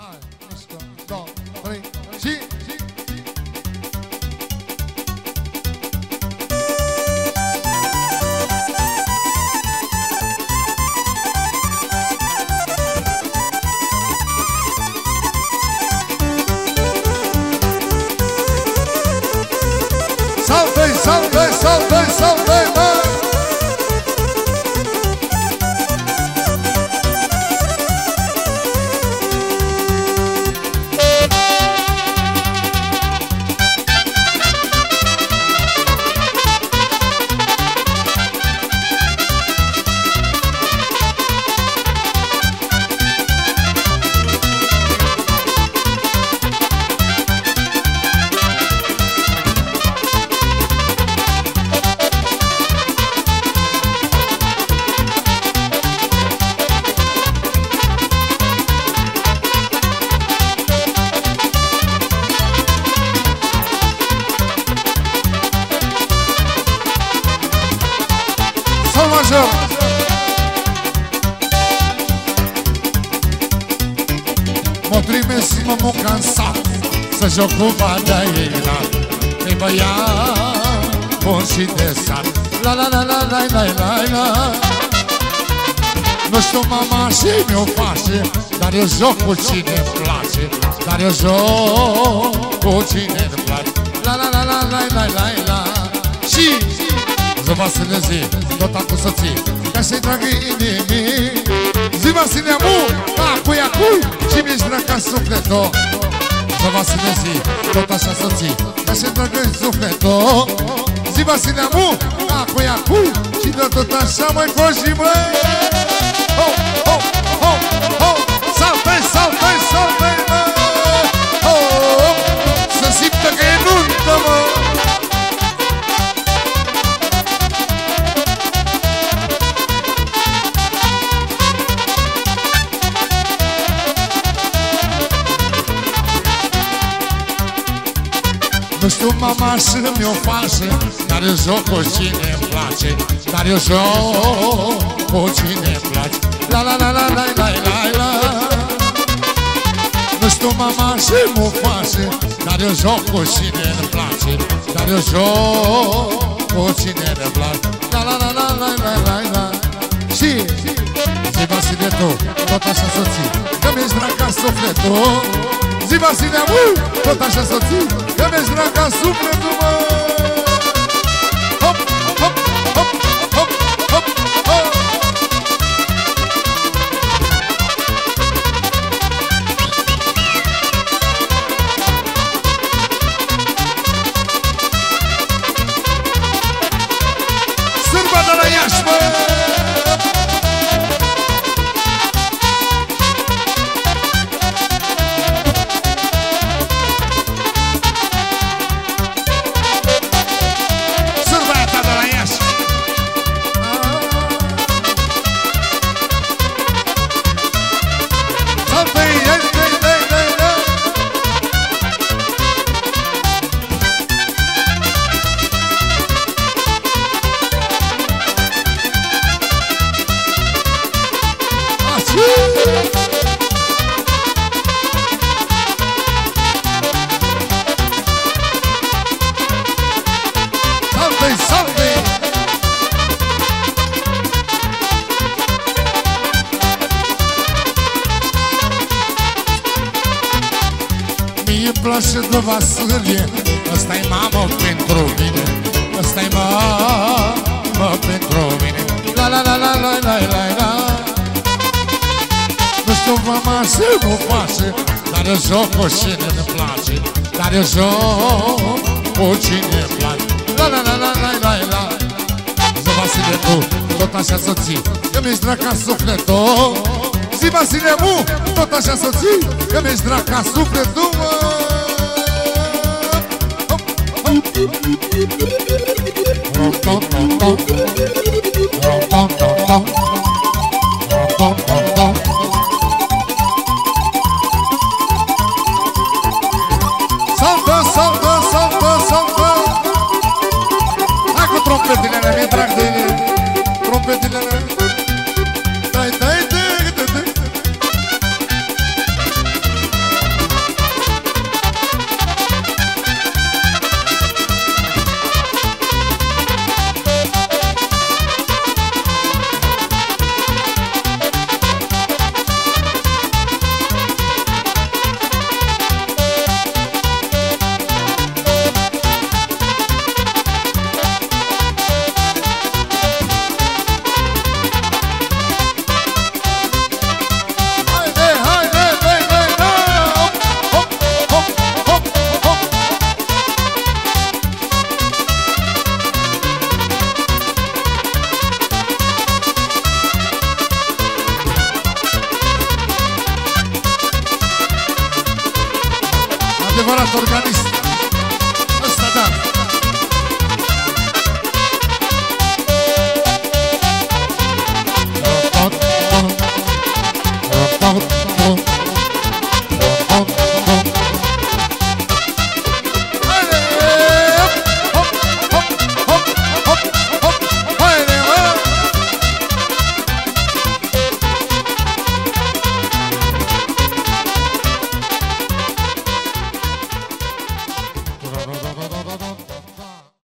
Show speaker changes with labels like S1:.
S1: Hai, mișcă, Mă trimis, mă mă cansat Să joc cu badaila Îi băiat bun și de sat La la la la la la la la Nu știu mama și mi-o face Dar eu joc cu cine îmi place Dar eu joc cu cine îmi place La la la la la la la la Și Ziua să ne zi, tot am să ții Ca să-i tragă inimii Ziua să ne amu, acu acu Și mi-ești drăca sufletul. Ziua să ne zi, tot așa să ții. Ca să-i tragă sufletul. Ziua să ne amu, acu acu Și de tot așa mai coși măi! Ho, ho, ho, ho Nu știu mama să mi-o face Dar eu joc cu cine îmi place Dar eu joc cu cine îmi place La la la la la la la la Nu știu mama să mi-o face Dar eu joc cu cine îmi place Dar eu joc cu cine îmi place La la la la la la la la Și Zi Vasile tu, tot așa soții Că mi-ești draga sufletul Zi Vasile, uh, tot așa soții Că mi-ești draga sufletul, mă Hop, Mie îmi place de Vasilie Ăsta-i mamă pentru mine Ăsta-i mamă pentru mine. La la la la la la la la. Nu știu mama să nu face Dar eu joc cu cine îmi place Dar eu joc cu cine îmi place. La la la la la la la. Zi Vasile tu, tot așa să ții Că mi-ești draca sufletul. Zi Vasile mu, tot așa să ții Că mi-ești draca sufletul mă Saltă, saltă, saltă, saltă Hai cu trompetele alea, mi-e drag de ele Trompetele alea adevărat organist. Ăsta da